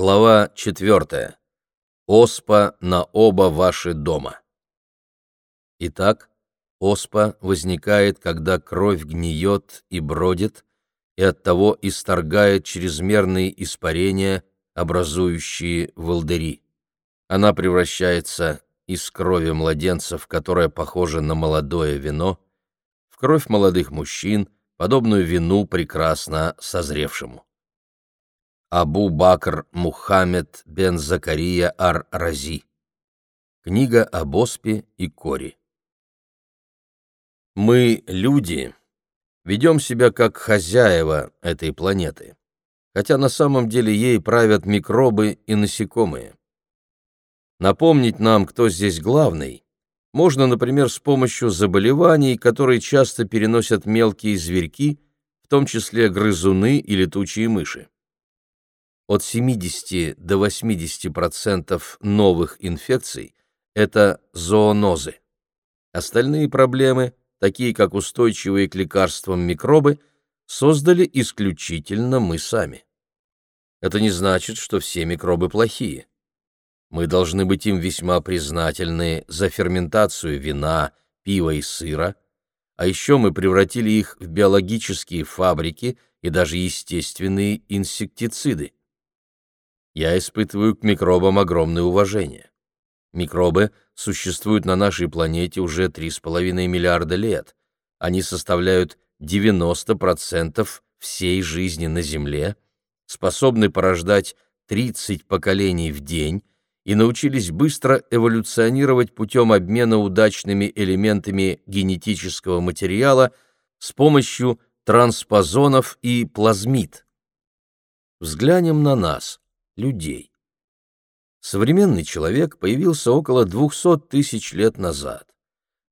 Глава 4. Оспа на оба ваши дома. Итак, оспа возникает, когда кровь гниет и бродит, и оттого исторгает чрезмерные испарения, образующие волдыри. Она превращается из крови младенцев, которая похожа на молодое вино, в кровь молодых мужчин, подобную вину прекрасно созревшему. Абу Бакр Мухаммед бен Закария ар-Рази. Книга об оспе и кори. Мы, люди, ведем себя как хозяева этой планеты, хотя на самом деле ей правят микробы и насекомые. Напомнить нам, кто здесь главный, можно, например, с помощью заболеваний, которые часто переносят мелкие зверьки, в том числе грызуны и летучие мыши. От 70 до 80% новых инфекций – это зоонозы. Остальные проблемы, такие как устойчивые к лекарствам микробы, создали исключительно мы сами. Это не значит, что все микробы плохие. Мы должны быть им весьма признательны за ферментацию вина, пива и сыра, а еще мы превратили их в биологические фабрики и даже естественные инсектициды я испытываю к микробам огромное уважение. Микробы существуют на нашей планете уже 3,5 миллиарда лет. Они составляют 90% всей жизни на Земле, способны порождать 30 поколений в день и научились быстро эволюционировать путем обмена удачными элементами генетического материала с помощью транспозонов и плазмид. Взглянем на нас людей. Современный человек появился около 200 тысяч лет назад.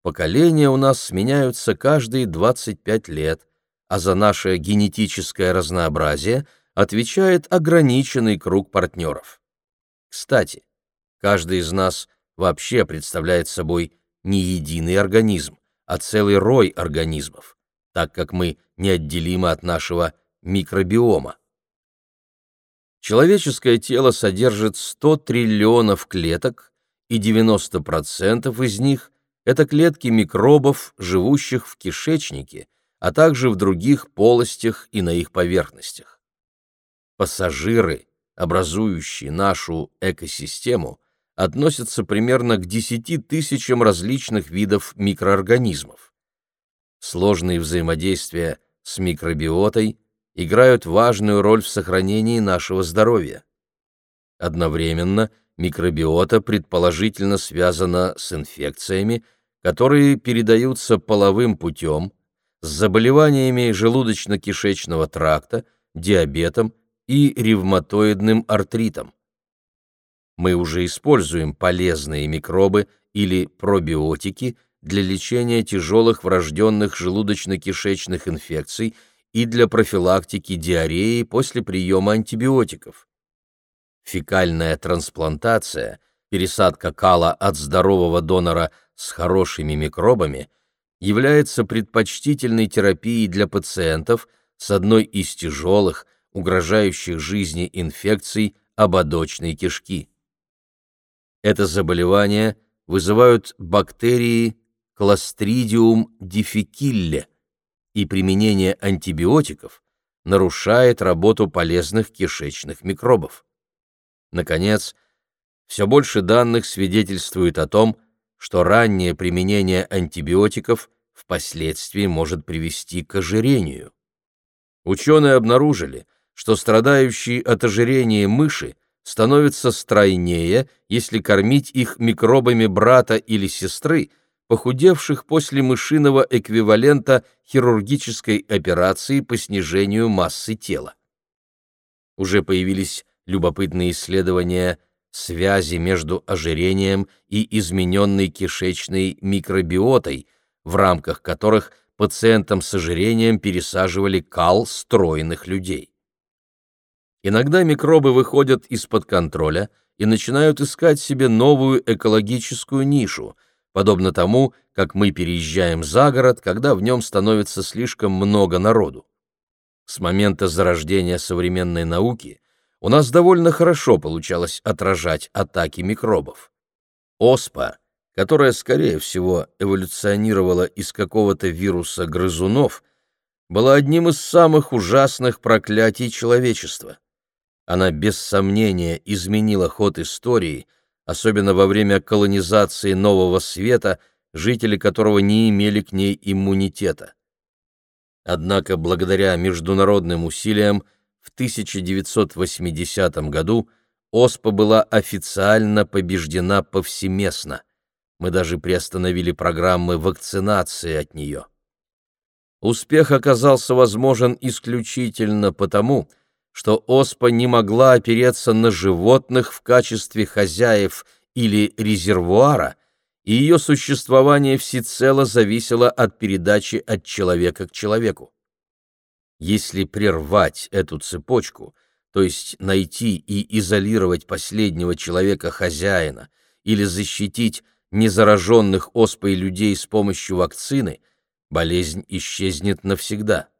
Поколения у нас сменяются каждые 25 лет, а за наше генетическое разнообразие отвечает ограниченный круг партнеров. Кстати, каждый из нас вообще представляет собой не единый организм, а целый рой организмов, так как мы неотделимы от нашего микробиома. Человеческое тело содержит 100 триллионов клеток, и 90% из них – это клетки микробов, живущих в кишечнике, а также в других полостях и на их поверхностях. Пассажиры, образующие нашу экосистему, относятся примерно к 10 тысячам различных видов микроорганизмов. Сложные взаимодействия с микробиотой – играют важную роль в сохранении нашего здоровья. Одновременно микробиота предположительно связана с инфекциями, которые передаются половым путем, с заболеваниями желудочно-кишечного тракта, диабетом и ревматоидным артритом. Мы уже используем полезные микробы или пробиотики для лечения тяжелых врожденных желудочно-кишечных инфекций и для профилактики диареи после приема антибиотиков. Фекальная трансплантация, пересадка кала от здорового донора с хорошими микробами, является предпочтительной терапией для пациентов с одной из тяжелых, угрожающих жизни инфекций ободочной кишки. Это заболевание вызывают бактерии Clostridium difficile – и применение антибиотиков нарушает работу полезных кишечных микробов. Наконец, все больше данных свидетельствует о том, что раннее применение антибиотиков впоследствии может привести к ожирению. Ученые обнаружили, что страдающие от ожирения мыши становятся стройнее, если кормить их микробами брата или сестры – похудевших после мышиного эквивалента хирургической операции по снижению массы тела. Уже появились любопытные исследования связи между ожирением и измененной кишечной микробиотой, в рамках которых пациентам с ожирением пересаживали кал стройных людей. Иногда микробы выходят из-под контроля и начинают искать себе новую экологическую нишу – подобно тому, как мы переезжаем за город, когда в нем становится слишком много народу. С момента зарождения современной науки у нас довольно хорошо получалось отражать атаки микробов. Оспа, которая, скорее всего, эволюционировала из какого-то вируса грызунов, была одним из самых ужасных проклятий человечества. Она без сомнения изменила ход истории, особенно во время колонизации Нового Света, жители которого не имели к ней иммунитета. Однако благодаря международным усилиям в 1980 году оспа была официально побеждена повсеместно. Мы даже приостановили программы вакцинации от нее. Успех оказался возможен исключительно потому, что оспа не могла опереться на животных в качестве хозяев или резервуара, и ее существование всецело зависело от передачи от человека к человеку. Если прервать эту цепочку, то есть найти и изолировать последнего человека-хозяина или защитить незараженных оспой людей с помощью вакцины, болезнь исчезнет навсегда.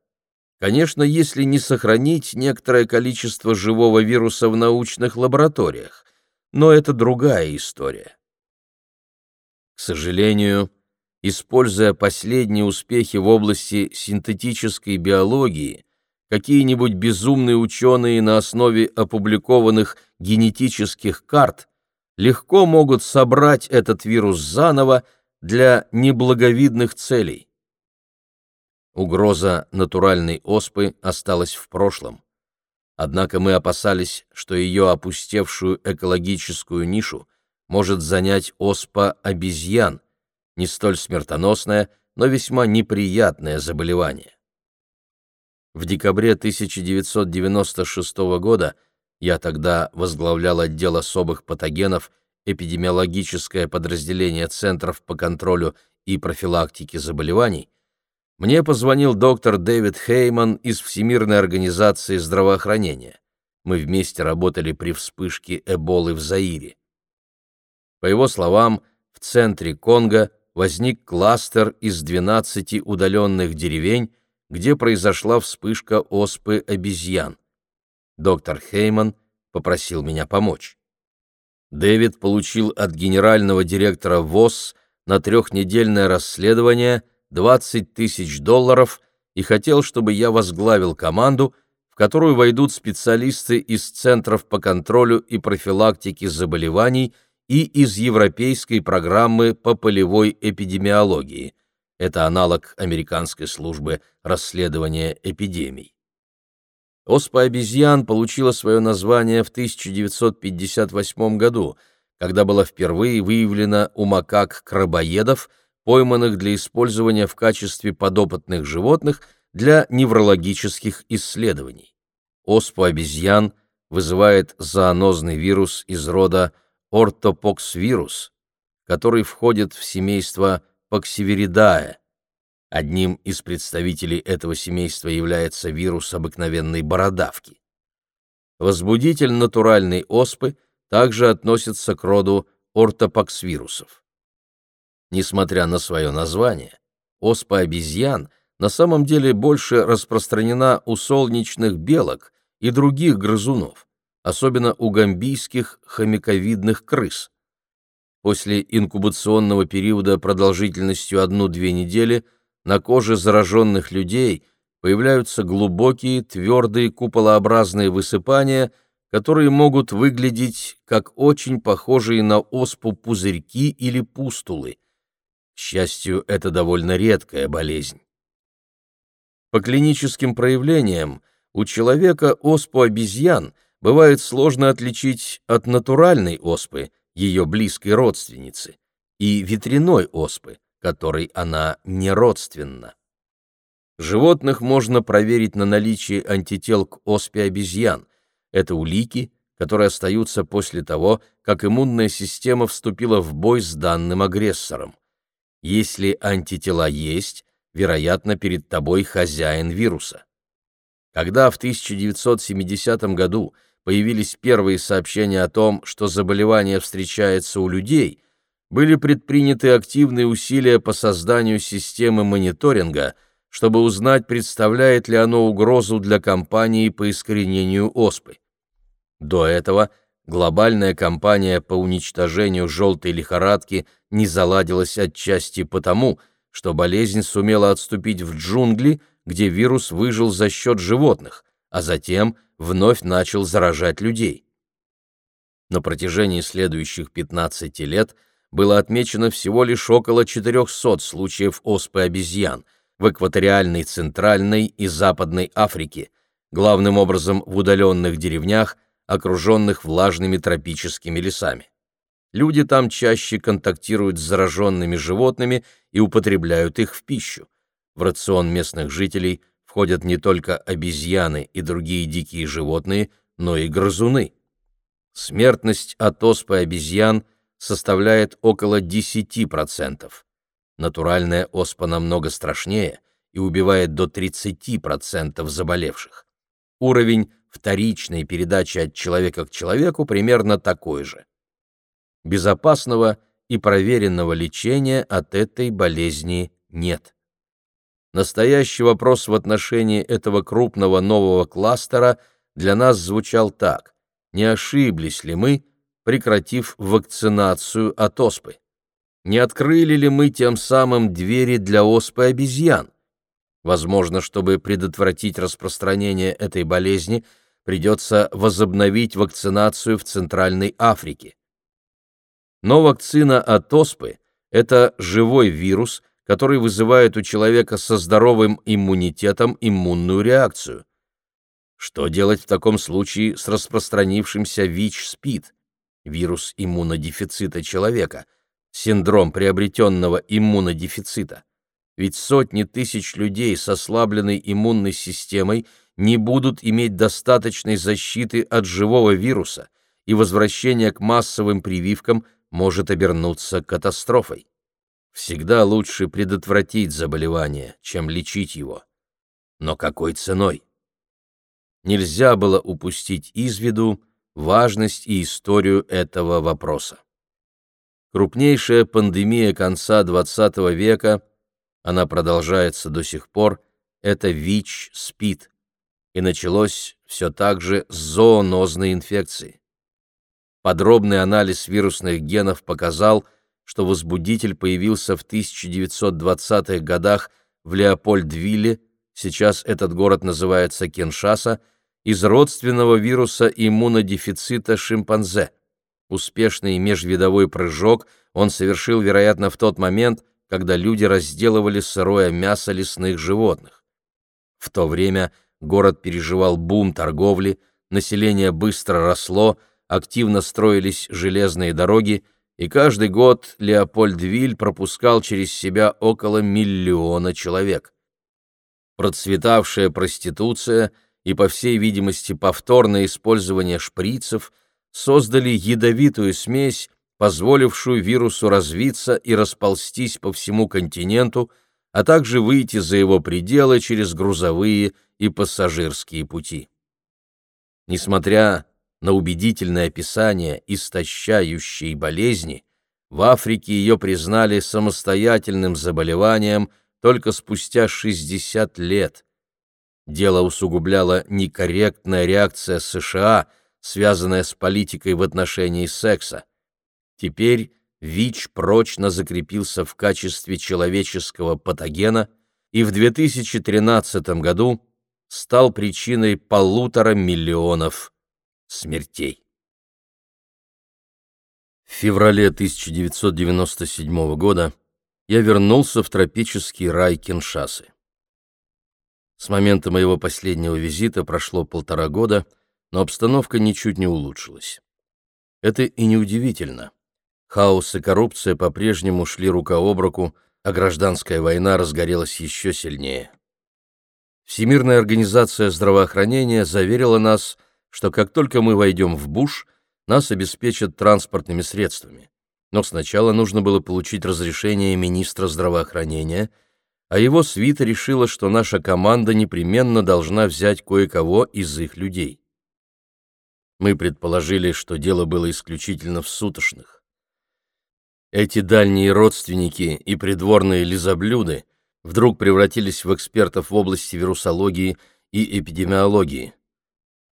Конечно, если не сохранить некоторое количество живого вируса в научных лабораториях, но это другая история. К сожалению, используя последние успехи в области синтетической биологии, какие-нибудь безумные ученые на основе опубликованных генетических карт легко могут собрать этот вирус заново для неблаговидных целей. Угроза натуральной оспы осталась в прошлом. Однако мы опасались, что ее опустевшую экологическую нишу может занять оспа обезьян, не столь смертоносное, но весьма неприятное заболевание. В декабре 1996 года я тогда возглавлял отдел особых патогенов эпидемиологическое подразделение Центров по контролю и профилактике заболеваний, мне позвонил доктор Дэвид Хейман из Всемирной организации здравоохранения. Мы вместе работали при вспышке Эболы в Заире. По его словам, в центре Конго возник кластер из 12 удаленных деревень, где произошла вспышка оспы обезьян. Доктор Хейман попросил меня помочь. Дэвид получил от генерального директора ВОЗ на трехнедельное расследование 20 тысяч долларов и хотел, чтобы я возглавил команду, в которую войдут специалисты из Центров по контролю и профилактике заболеваний – и из Европейской программы по полевой эпидемиологии. Это аналог американской службы расследования эпидемий. Оспа обезьян получила свое название в 1958 году, когда была впервые выявлена у макак-крабоедов, пойманных для использования в качестве подопытных животных для неврологических исследований. Оспу обезьян вызывает зоонозный вирус из рода ортопоксвирус, который входит в семейство Поксиверидае. Одним из представителей этого семейства является вирус обыкновенной бородавки. Возбудитель натуральной оспы также относится к роду ортопоксвирусов. Несмотря на свое название, оспа обезьян на самом деле больше распространена у солнечных белок и других грызунов особенно у гамбийских хомяковидных крыс. После инкубационного периода продолжительностью 1-2 недели на коже зараженных людей появляются глубокие, твердые куполообразные высыпания, которые могут выглядеть как очень похожие на оспу пузырьки или пустулы. Счастью, это довольно редкая болезнь. По клиническим проявлениям у человека оспу обезьян – бывает сложно отличить от натуральной оспы, ее близкой родственницы, и ветряной оспы, которой она не родственна. Животных можно проверить на наличие антител к оспе обезьян. Это улики, которые остаются после того, как иммунная система вступила в бой с данным агрессором. Если антитела есть, вероятно, перед тобой хозяин вируса. Когда в 1970 году появились первые сообщения о том, что заболевание встречается у людей, были предприняты активные усилия по созданию системы мониторинга, чтобы узнать, представляет ли оно угрозу для кампании по искоренению оспы. До этого глобальная кампания по уничтожению желтой лихорадки не заладилась отчасти потому, что болезнь сумела отступить в джунгли, где вирус выжил за счет животных, а затем вновь начал заражать людей. На протяжении следующих 15 лет было отмечено всего лишь около 400 случаев оспы обезьян в экваториальной, центральной и западной Африке, главным образом в удаленных деревнях, окруженных влажными тропическими лесами. Люди там чаще контактируют с зараженными животными и употребляют их в пищу. В рацион местных жителей входят не только обезьяны и другие дикие животные, но и грызуны. Смертность от оспы обезьян составляет около 10%. Натуральная оспа намного страшнее и убивает до 30% заболевших. Уровень вторичной передачи от человека к человеку примерно такой же. Безопасного и проверенного лечения от этой болезни нет. Настоящий вопрос в отношении этого крупного нового кластера для нас звучал так. Не ошиблись ли мы, прекратив вакцинацию от оспы? Не открыли ли мы тем самым двери для оспы обезьян? Возможно, чтобы предотвратить распространение этой болезни, придется возобновить вакцинацию в Центральной Африке. Но вакцина от оспы – это живой вирус, который вызывает у человека со здоровым иммунитетом иммунную реакцию. Что делать в таком случае с распространившимся ВИЧ-СПИД, вирус иммунодефицита человека, синдром приобретенного иммунодефицита? Ведь сотни тысяч людей с ослабленной иммунной системой – не будут иметь достаточной защиты от живого вируса, и возвращение к массовым прививкам может обернуться катастрофой. Всегда лучше предотвратить заболевание, чем лечить его. Но какой ценой? Нельзя было упустить из виду важность и историю этого вопроса. Крупнейшая пандемия конца XX века, она продолжается до сих пор, это ВИЧ-СПИД, и началось все так же с зоонозной инфекции. Подробный анализ вирусных генов показал, что возбудитель появился в 1920-х годах в Леопольдвилле, сейчас этот город называется Киншаса, из родственного вируса иммунодефицита шимпанзе. Успешный межвидовой прыжок он совершил, вероятно, в тот момент, когда люди разделывали сырое мясо лесных животных. В то время – город переживал бум торговли, население быстро росло, активно строились железные дороги, и каждый год Леопольдвиль пропускал через себя около миллиона человек. Процветавшая проституция и, по всей видимости, повторное использование шприцев создали ядовитую смесь, позволившую вирусу развиться и расползтись по всему континенту, а также выйти за его пределы через грузовые и пассажирские пути. Несмотря на убедительное описание истощающей болезни, в Африке ее признали самостоятельным заболеванием только спустя 60 лет. Дело усугубляла некорректная реакция США, связанная с политикой в отношении секса. Теперь ВИЧ прочно закрепился в качестве человеческого патогена, и в 2013 году стал причиной полутора миллионов смертей. В феврале 1997 года я вернулся в тропический рай Киншасы. С момента моего последнего визита прошло полтора года, но обстановка ничуть не улучшилась. Это и неудивительно. Хаос и коррупция по-прежнему шли рука об руку, а гражданская война разгорелась еще сильнее. Всемирная организация здравоохранения заверила нас, что как только мы войдем в Буш, нас обеспечат транспортными средствами. Но сначала нужно было получить разрешение министра здравоохранения, а его свита решила, что наша команда непременно должна взять кое-кого из их людей. Мы предположили, что дело было исключительно в сутошных. Эти дальние родственники и придворные лизоблюды — вдруг превратились в экспертов в области вирусологии и эпидемиологии.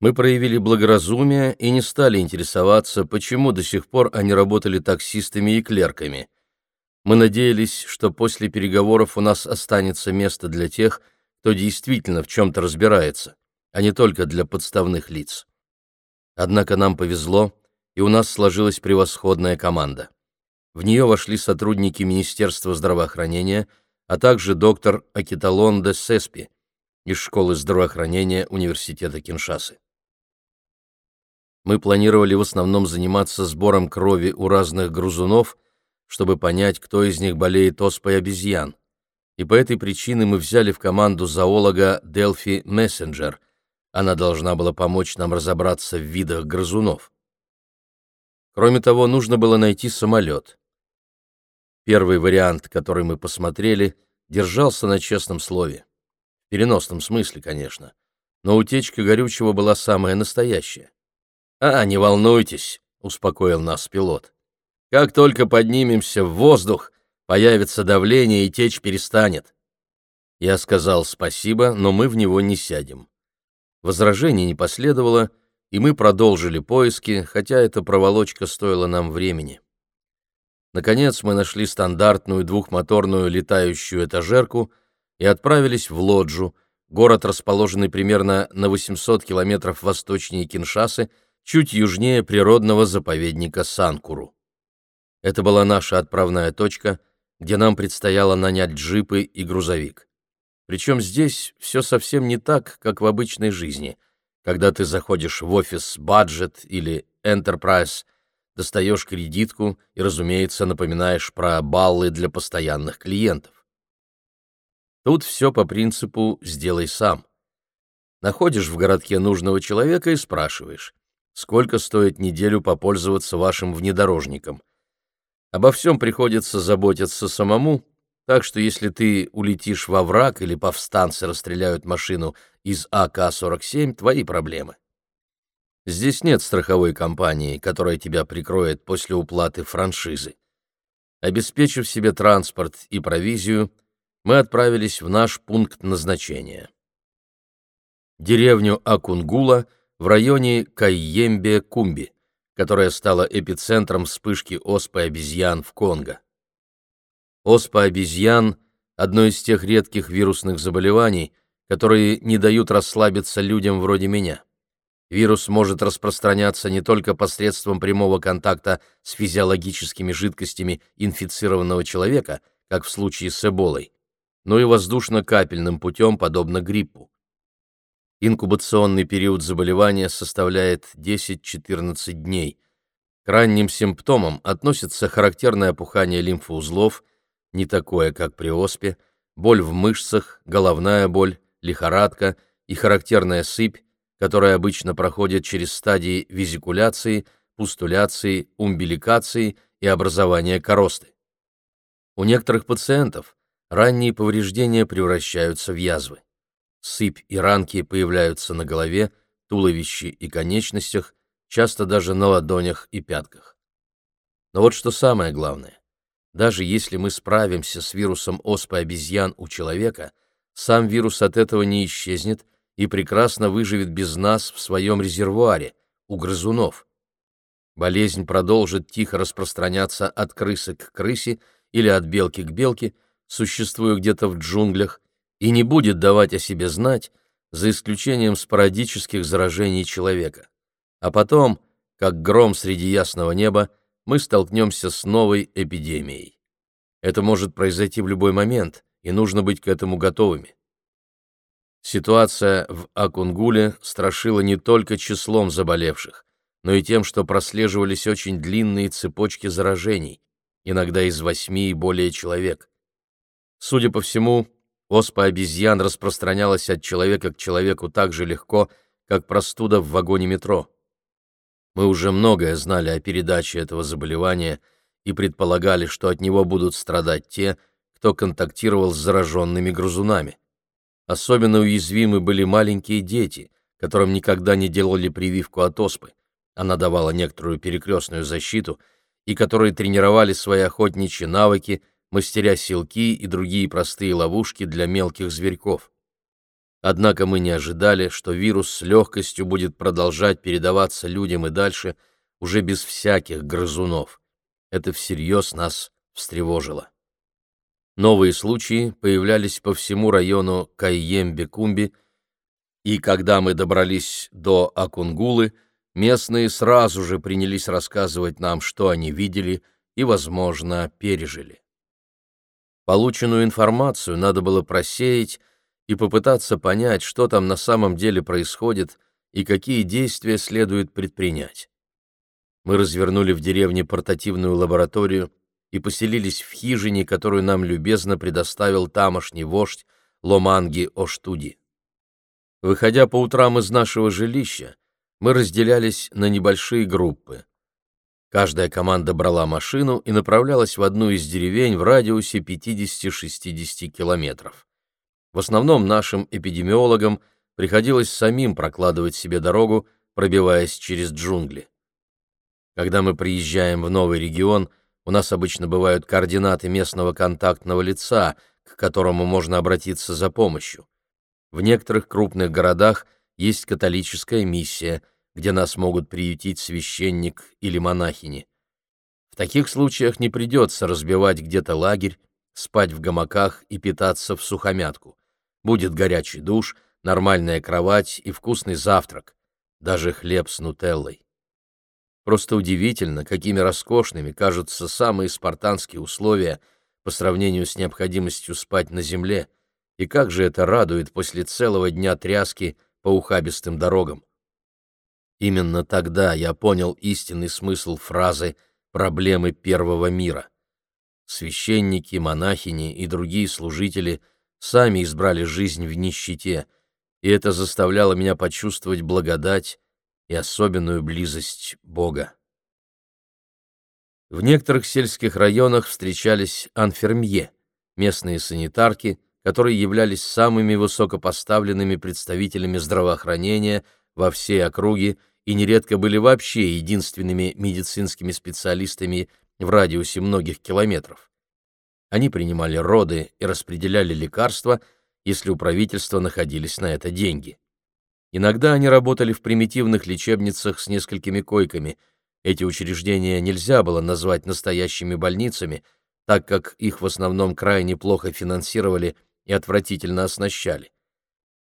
Мы проявили благоразумие и не стали интересоваться, почему до сих пор они работали таксистами и клерками. Мы надеялись, что после переговоров у нас останется место для тех, кто действительно в чем-то разбирается, а не только для подставных лиц. Однако нам повезло, и у нас сложилась превосходная команда. В нее вошли сотрудники Министерства здравоохранения, а также доктор Акиталон де Сеспи из Школы здравоохранения Университета Киншасы. Мы планировали в основном заниматься сбором крови у разных грузунов, чтобы понять, кто из них болеет оспой обезьян. И по этой причине мы взяли в команду зоолога Делфи Мессенджер. Она должна была помочь нам разобраться в видах грызунов. Кроме того, нужно было найти самолет. Первый вариант, который мы посмотрели, держался на честном слове. В переносном смысле, конечно. Но утечка горючего была самая настоящая. «А, не волнуйтесь», — успокоил нас пилот. «Как только поднимемся в воздух, появится давление и течь перестанет». Я сказал спасибо, но мы в него не сядем. Возражений не последовало, и мы продолжили поиски, хотя эта проволочка стоила нам времени. Наконец мы нашли стандартную двухмоторную летающую этажерку и отправились в Лоджу, город, расположенный примерно на 800 километров восточнее Киншасы, чуть южнее природного заповедника Санкуру. Это была наша отправная точка, где нам предстояло нанять джипы и грузовик. Причем здесь все совсем не так, как в обычной жизни. Когда ты заходишь в офис Budget или Enterprise, достаешь кредитку и, разумеется, напоминаешь про баллы для постоянных клиентов. Тут все по принципу «сделай сам». Находишь в городке нужного человека и спрашиваешь, сколько стоит неделю попользоваться вашим внедорожником. Обо всем приходится заботиться самому, так что если ты улетишь во враг или повстанцы расстреляют машину из АК-47, твои проблемы. Здесь нет страховой компании, которая тебя прикроет после уплаты франшизы. Обеспечив себе транспорт и провизию, мы отправились в наш пункт назначения. Деревню Акунгула — в районе Кайембе-Кумби, которая стала эпицентром вспышки оспы обезьян в Конго. Оспа обезьян – одно из тех редких вирусных заболеваний, которые не дают расслабиться людям вроде меня. Вирус может распространяться не только посредством прямого контакта с физиологическими жидкостями инфицированного человека, как в случае с эболой, но и воздушно-капельным путем, подобно гриппу. Инкубационный период заболевания составляет 10-14 дней. К ранним симптомам относятся характерное опухание лимфоузлов, не такое, как при оспе, боль в мышцах, головная боль, лихорадка и характерная сыпь, которая обычно проходит через стадии визикуляции, пустуляции, умбиликации и образования коросты. У некоторых пациентов ранние повреждения превращаются в язвы. Сыпь и ранки появляются на голове, туловище и конечностях, часто даже на ладонях и пятках. Но вот что самое главное. Даже если мы справимся с вирусом оспы обезьян у человека, сам вирус от этого не исчезнет и прекрасно выживет без нас в своем резервуаре, у грызунов. Болезнь продолжит тихо распространяться от крысы к крысе или от белки к белке, существуя где-то в джунглях, и не будет давать о себе знать, за исключением спорадических заражений человека. А потом, как гром среди ясного неба, мы столкнемся с новой эпидемией. Это может произойти в любой момент, и нужно быть к этому готовыми. Ситуация в Акунгуле страшила не только числом заболевших, но и тем, что прослеживались очень длинные цепочки заражений, иногда из восьми и более человек. Судя по всему, Оспа обезьян распространялась от человека к человеку так же легко, как простуда в вагоне метро. Мы уже многое знали о передаче этого заболевания и предполагали, что от него будут страдать те, кто контактировал с зараженными грызунами. Особенно уязвимы были маленькие дети, которым никогда не делали прививку от оспы. Она давала некоторую перекрестную защиту, и которые тренировали свои охотничьи навыки мастеря силки и другие простые ловушки для мелких зверьков. Однако мы не ожидали, что вирус с легкостью будет продолжать передаваться людям и дальше, уже без всяких грызунов. Это всерьез нас встревожило. Новые случаи появлялись по всему району Кайембе-Кумби, и когда мы добрались до Акунгулы, местные сразу же принялись рассказывать нам, что они видели и, возможно, пережили. Полученную информацию надо было просеять и попытаться понять, что там на самом деле происходит и какие действия следует предпринять. Мы развернули в деревне портативную лабораторию и поселились в хижине, которую нам любезно предоставил тамошний вождь Ломанги Оштуди. Выходя по утрам из нашего жилища, мы разделялись на небольшие группы. Каждая команда брала машину и направлялась в одну из деревень в радиусе 50-60 километров. В основном нашим эпидемиологам приходилось самим прокладывать себе дорогу, пробиваясь через джунгли. Когда мы приезжаем в новый регион, у нас обычно бывают координаты местного контактного лица, к которому можно обратиться за помощью. В некоторых крупных городах есть католическая миссия, где нас могут приютить священник или монахини. В таких случаях не придется разбивать где-то лагерь, спать в гамаках и питаться в сухомятку. Будет горячий душ, нормальная кровать и вкусный завтрак, даже хлеб с нутеллой. Просто удивительно, какими роскошными кажутся самые спартанские условия по сравнению с необходимостью спать на земле, и как же это радует после целого дня тряски по ухабистым дорогам. Именно тогда я понял истинный смысл фразы «проблемы первого мира». Священники, монахини и другие служители сами избрали жизнь в нищете, и это заставляло меня почувствовать благодать и особенную близость Бога. В некоторых сельских районах встречались анфермье, местные санитарки, которые являлись самыми высокопоставленными представителями здравоохранения во всей округе и нередко были вообще единственными медицинскими специалистами в радиусе многих километров. Они принимали роды и распределяли лекарства, если у правительства находились на это деньги. Иногда они работали в примитивных лечебницах с несколькими койками. Эти учреждения нельзя было назвать настоящими больницами, так как их в основном крайне плохо финансировали и отвратительно оснащали.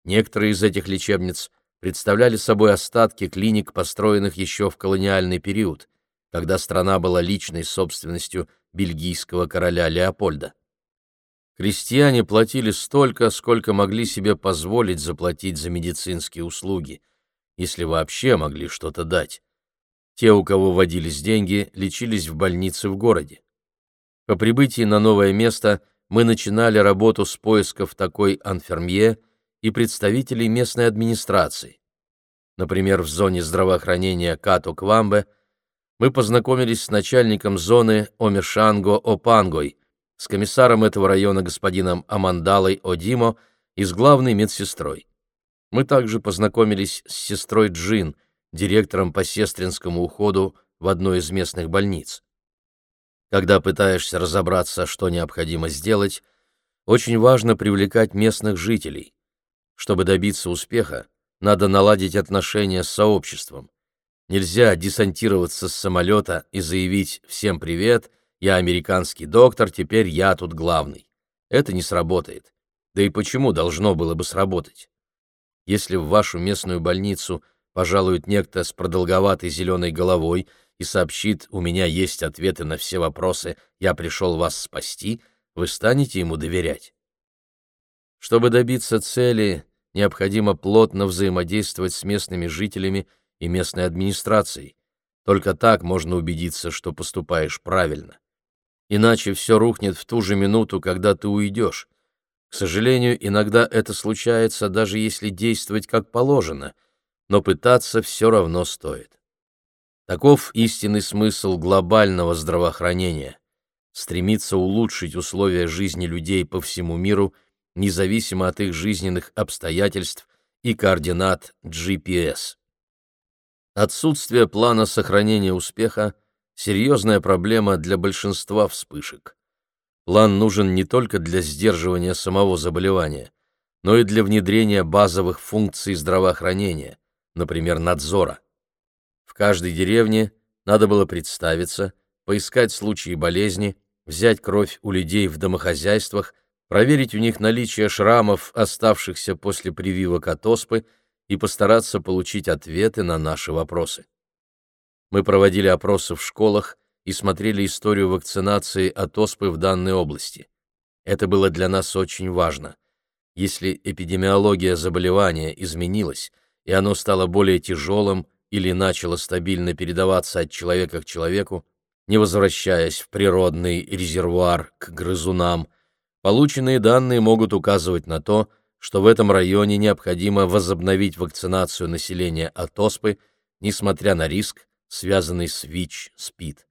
Некоторые из этих лечебниц представляли собой остатки клиник, построенных еще в колониальный период, когда страна была личной собственностью бельгийского короля Леопольда. Крестьяне платили столько, сколько могли себе позволить заплатить за медицинские услуги, если вообще могли что-то дать. Те, у кого водились деньги, лечились в больнице в городе. По прибытии на новое место мы начинали работу с поисков такой анфермье и представителей местной администрации. Например, в зоне здравоохранения Като-Квамбе мы познакомились с начальником зоны Омешанго-Опангой, с комиссаром этого района господином Амандалой Одимо и с главной медсестрой. Мы также познакомились с сестрой Джин, директором по сестринскому уходу в одной из местных больниц. Когда пытаешься разобраться, что необходимо сделать, очень важно привлекать местных жителей. Чтобы добиться успеха, надо наладить отношения с сообществом. Нельзя десантироваться с самолета и заявить «всем привет», я американский доктор, теперь я тут главный. Это не сработает. Да и почему должно было бы сработать? Если в вашу местную больницу пожалует некто с продолговатой зеленой головой и сообщит «у меня есть ответы на все вопросы, я пришел вас спасти», вы станете ему доверять. Чтобы добиться цели, необходимо плотно взаимодействовать с местными жителями и местной администрацией. Только так можно убедиться, что поступаешь правильно иначе все рухнет в ту же минуту, когда ты уйдешь. К сожалению, иногда это случается, даже если действовать как положено, но пытаться все равно стоит. Таков истинный смысл глобального здравоохранения — стремиться улучшить условия жизни людей по всему миру, независимо от их жизненных обстоятельств и координат GPS. Отсутствие плана сохранения успеха — серьезная проблема для большинства вспышек. План нужен не только для сдерживания самого заболевания, но и для внедрения базовых функций здравоохранения, например, надзора. В каждой деревне надо было представиться, поискать случаи болезни, взять кровь у людей в домохозяйствах, проверить у них наличие шрамов, оставшихся после прививок от оспы, и постараться получить ответы на наши вопросы. Мы проводили опросы в школах и смотрели историю вакцинации от оспы в данной области. Это было для нас очень важно. Если эпидемиология заболевания изменилась, и оно стало более тяжелым или начало стабильно передаваться от человека к человеку, не возвращаясь в природный резервуар к грызунам, полученные данные могут указывать на то, что в этом районе необходимо возобновить вакцинацию населения от оспы, несмотря на риск, связанный с ВИЧ, СПИД.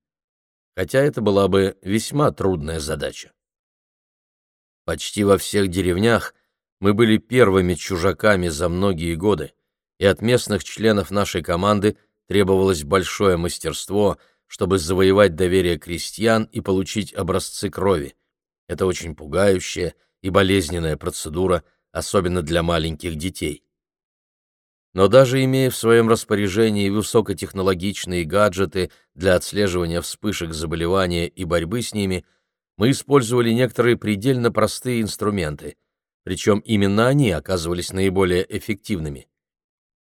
Хотя это была бы весьма трудная задача. Почти во всех деревнях мы были первыми чужаками за многие годы, и от местных членов нашей команды требовалось большое мастерство – чтобы завоевать доверие крестьян и получить образцы крови. Это очень пугающая и болезненная процедура, особенно для маленьких детей. Но даже имея в своем распоряжении высокотехнологичные гаджеты для отслеживания вспышек заболевания и борьбы с ними, мы использовали некоторые предельно простые инструменты, причем именно они оказывались наиболее эффективными.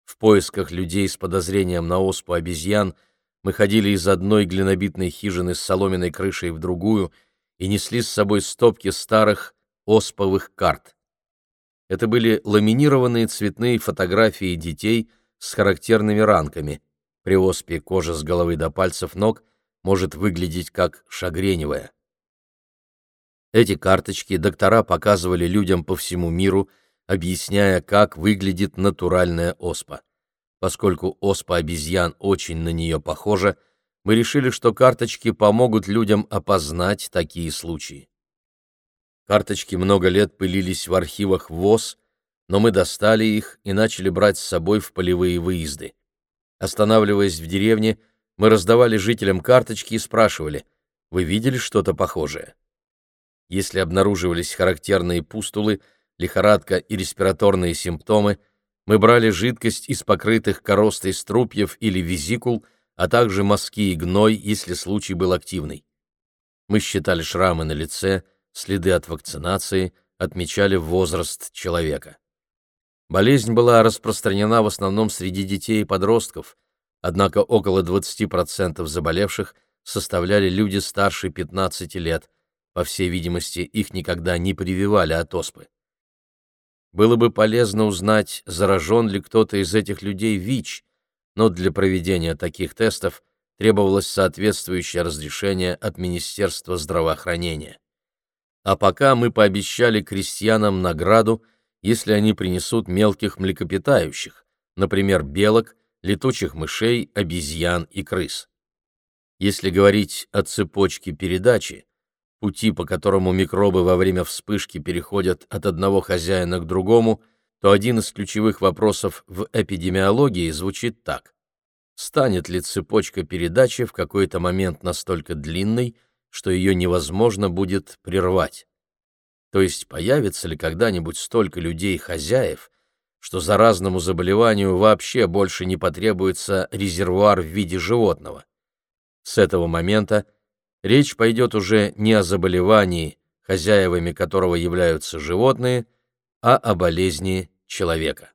В поисках людей с подозрением на оспу обезьян – мы ходили из одной глинобитной хижины с соломенной крышей в другую и несли с собой стопки старых осповых карт. Это были ламинированные цветные фотографии детей с характерными ранками. При оспе кожа с головы до пальцев ног может выглядеть как шагреневая. Эти карточки доктора показывали людям по всему миру, объясняя, как выглядит натуральная оспа. Поскольку оспа обезьян очень на нее похожа, мы решили, что карточки помогут людям опознать такие случаи. Карточки много лет пылились в архивах ВОЗ, но мы достали их и начали брать с собой в полевые выезды. Останавливаясь в деревне, мы раздавали жителям карточки и спрашивали, «Вы видели что-то похожее?» Если обнаруживались характерные пустулы, лихорадка и респираторные симптомы, мы брали жидкость из покрытых коростой струпьев или визикул, а также мазки и гной, если случай был активный. Мы считали шрамы на лице, следы от вакцинации, отмечали возраст человека. Болезнь была распространена в основном среди детей и подростков, однако около 20% заболевших составляли люди старше 15 лет, по всей видимости, их никогда не прививали от оспы. Было бы полезно узнать, заражен ли кто-то из этих людей ВИЧ, но для проведения таких тестов требовалось соответствующее разрешение от Министерства здравоохранения. А пока мы пообещали крестьянам награду, если они принесут мелких млекопитающих, например, белок, летучих мышей, обезьян и крыс. Если говорить о цепочке передачи, пути, по которому микробы во время вспышки переходят от одного хозяина к другому, то один из ключевых вопросов в эпидемиологии звучит так. Станет ли цепочка передачи в какой-то момент настолько длинной, что ее невозможно будет прервать? То есть появится ли когда-нибудь столько людей-хозяев, что заразному заболеванию вообще больше не потребуется резервуар в виде животного? С этого момента речь пойдет уже не о заболевании, хозяевами которого являются животные, а о болезни человека.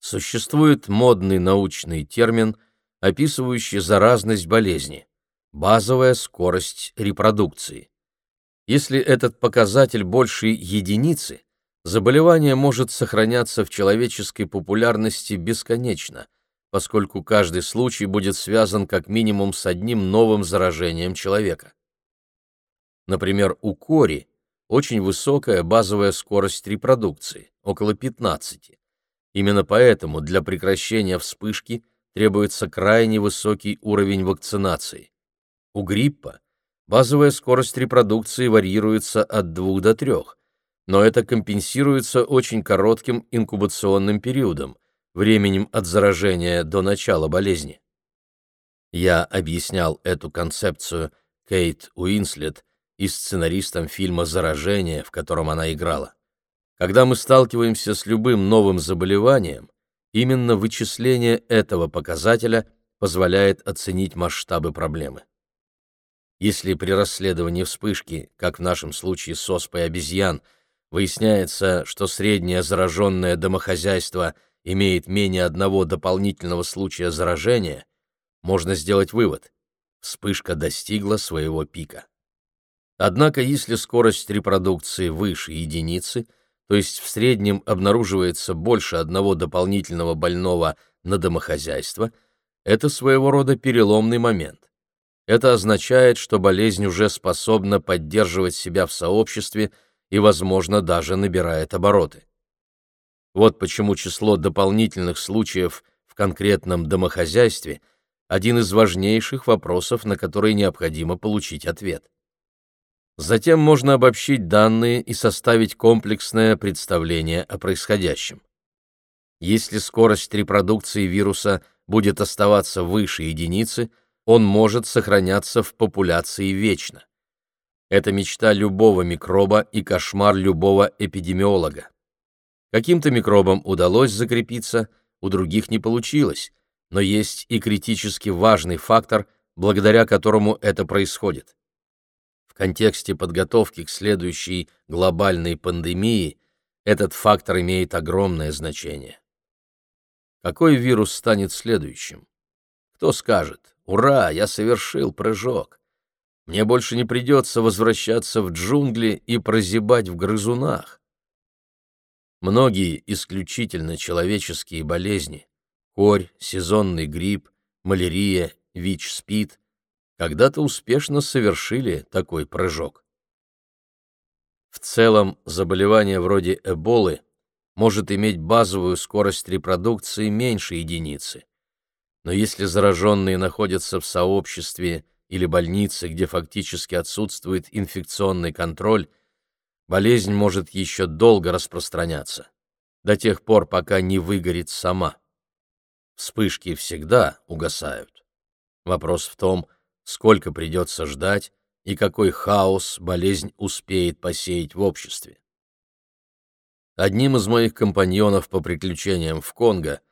Существует модный научный термин, описывающий заразность болезни – базовая скорость репродукции. Если этот показатель больше единицы, заболевание может сохраняться в человеческой популярности бесконечно – поскольку каждый случай будет связан как минимум с одним новым заражением человека. Например, у кори очень высокая базовая скорость репродукции, около 15. Именно поэтому для прекращения вспышки требуется крайне высокий уровень вакцинации. У гриппа базовая скорость репродукции варьируется от 2 до 3, но это компенсируется очень коротким инкубационным периодом, временем от заражения до начала болезни. Я объяснял эту концепцию Кейт Уинслет и сценаристом фильма «Заражение», в котором она играла. Когда мы сталкиваемся с любым новым заболеванием, именно вычисление этого показателя позволяет оценить масштабы проблемы. Если при расследовании вспышки, как в нашем случае с оспой обезьян, выясняется, что среднее зараженное домохозяйство имеет менее одного дополнительного случая заражения, можно сделать вывод – вспышка достигла своего пика. Однако, если скорость репродукции выше единицы, то есть в среднем обнаруживается больше одного дополнительного больного на домохозяйство, это своего рода переломный момент. Это означает, что болезнь уже способна поддерживать себя в сообществе и, возможно, даже набирает обороты. Вот почему число дополнительных случаев в конкретном домохозяйстве – один из важнейших вопросов, на который необходимо получить ответ. Затем можно обобщить данные и составить комплексное представление о происходящем. Если скорость репродукции вируса будет оставаться выше единицы – он может сохраняться в популяции вечно. Это мечта любого микроба и кошмар любого эпидемиолога. Каким-то микробам удалось закрепиться, у других не получилось, но есть и критически важный фактор, благодаря которому это происходит. Контексте подготовки к следующей глобальной пандемии этот фактор имеет огромное значение. Какой вирус станет следующим? Кто скажет? Ура, я совершил прыжок. Мне больше не придется возвращаться в джунгли и прозябать в грызунах. Многие исключительно человеческие болезни — корь, сезонный грипп, малярия, ВИЧ-СПИД — когда-то успешно совершили такой прыжок. В целом, заболевание вроде эболы может иметь базовую скорость репродукции меньше единицы, но если зараженные находятся в сообществе или больнице, где фактически отсутствует инфекционный контроль, болезнь может еще долго распространяться, до тех пор, пока не выгорит сама. Вспышки всегда угасают. Вопрос в том, сколько придется ждать и какой хаос болезнь успеет посеять в обществе. Одним из моих компаньонов по приключениям в Конго –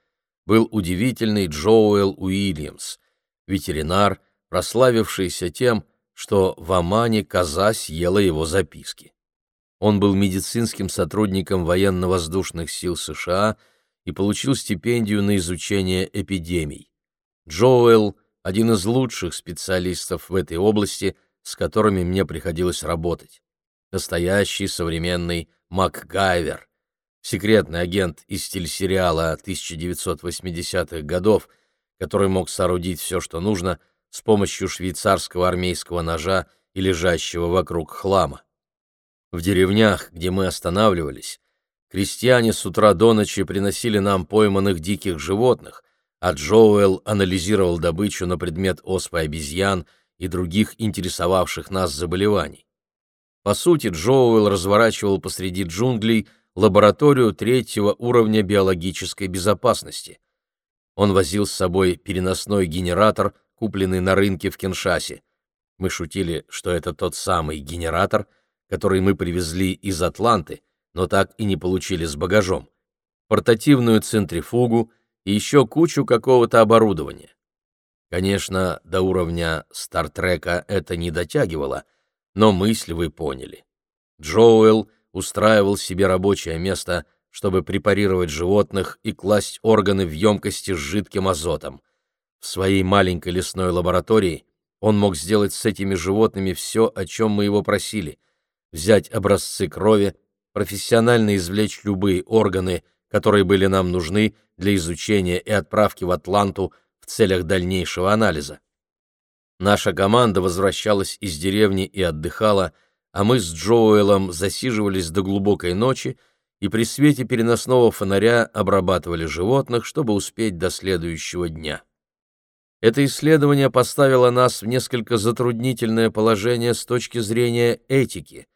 был удивительный Джоуэл Уильямс, ветеринар, прославившийся тем, что в Омане коза съела его записки. Он был медицинским сотрудником военно-воздушных сил США и получил стипендию на изучение эпидемий. Джоуэл – один из лучших специалистов в этой области, с которыми мне приходилось работать. Настоящий современный МакГайвер, секретный агент из телесериала 1980-х годов, который мог соорудить все, что нужно, с помощью швейцарского армейского ножа и лежащего вокруг хлама. В деревнях, где мы останавливались, крестьяне с утра до ночи приносили нам пойманных диких животных, а Джоуэлл анализировал добычу на предмет оспы обезьян и других интересовавших нас заболеваний. По сути, Джоуэлл разворачивал посреди джунглей – лабораторию третьего уровня биологической безопасности. Он возил с собой переносной генератор, купленный на рынке в Киншасе. Мы шутили, что это тот самый генератор, который мы привезли из Атланты, но так и не получили с багажом, портативную центрифугу и еще кучу какого-то оборудования. Конечно, до уровня Стартрека это не дотягивало, но мысль вы поняли. Джоуэлл устраивал себе рабочее место, чтобы препарировать животных и класть органы в емкости с жидким азотом. В своей маленькой лесной лаборатории он мог сделать с этими животными все, о чем мы его просили. Взять образцы крови, профессионально извлечь любые органы, которые были нам нужны для изучения и отправки в Атланту в целях дальнейшего анализа. Наша команда возвращалась из деревни и отдыхала, а мы с Джоуэлом засиживались до глубокой ночи и при свете переносного фонаря обрабатывали животных, чтобы успеть до следующего дня. Это исследование поставило нас в несколько затруднительное положение с точки зрения этики.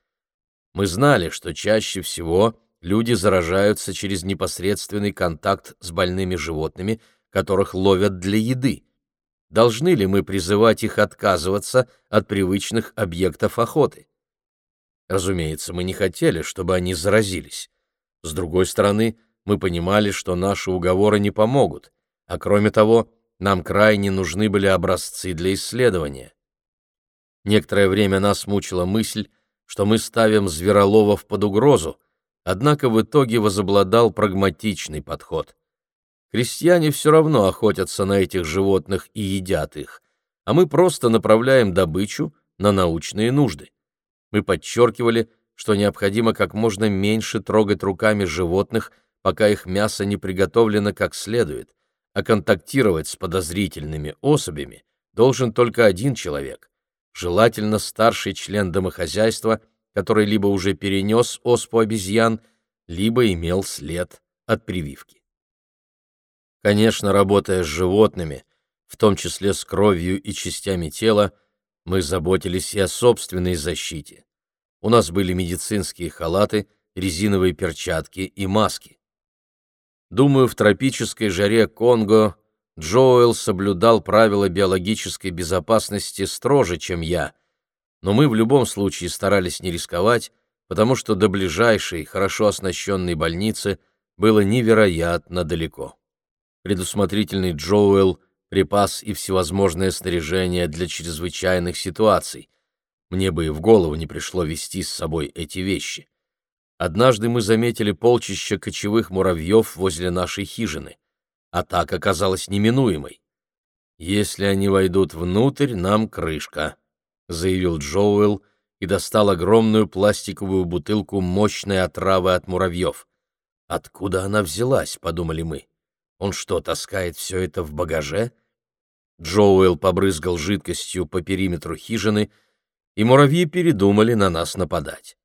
Мы знали, что чаще всего люди заражаются через непосредственный контакт с больными животными, которых ловят для еды. Должны ли мы призывать их отказываться от привычных объектов охоты? Разумеется, мы не хотели, чтобы они заразились. С другой стороны, мы понимали, что наши уговоры не помогут, а кроме того, нам крайне нужны были образцы для исследования. Некоторое время нас мучила мысль, что мы ставим звероловов под угрозу, однако в итоге возобладал прагматичный подход. Крестьяне все равно охотятся на этих животных и едят их, а мы просто направляем добычу на научные нужды. Мы подчеркивали, что необходимо как можно меньше трогать руками животных, пока их мясо не приготовлено как следует, а контактировать с подозрительными особями должен только один человек, желательно старший член домохозяйства, который либо уже перенес оспу обезьян, либо имел след от прививки. Конечно, работая с животными, в том числе с кровью и частями тела, мы заботились и о собственной защите. У нас были медицинские халаты, резиновые перчатки и маски. Думаю, в тропической жаре Конго Джоэл соблюдал правила биологической безопасности строже, чем я, но мы в любом случае старались не рисковать, потому что до ближайшей, хорошо оснащенной больницы было невероятно далеко. Предусмотрительный Джоэл припас и всевозможное снаряжение для чрезвычайных ситуаций, мне бы и в голову не пришло вести с собой эти вещи. Однажды мы заметили полчища кочевых муравьев возле нашей хижины. Атака оказалась неминуемой. «Если они войдут внутрь, нам крышка», — заявил Джоуэлл и достал огромную пластиковую бутылку мощной отравы от муравьев. «Откуда она взялась?» — подумали мы. «Он что, таскает все это в багаже?» Джоуэлл побрызгал жидкостью по периметру хижины — и муравьи передумали на нас нападать.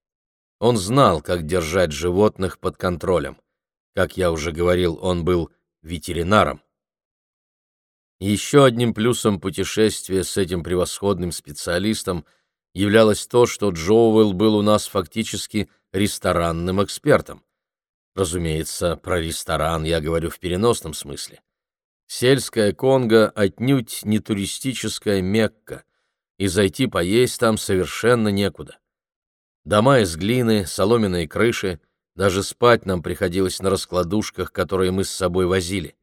Он знал, как держать животных под контролем. Как я уже говорил, он был ветеринаром. Еще одним плюсом путешествия с этим превосходным специалистом являлось то, что Джоуэлл был у нас фактически ресторанным экспертом. Разумеется, про ресторан я говорю в переносном смысле. Сельская Конго отнюдь не туристическая Мекка, и зайти поесть там совершенно некуда. Дома из глины, соломенные крыши, даже спать нам приходилось на раскладушках, которые мы с собой возили.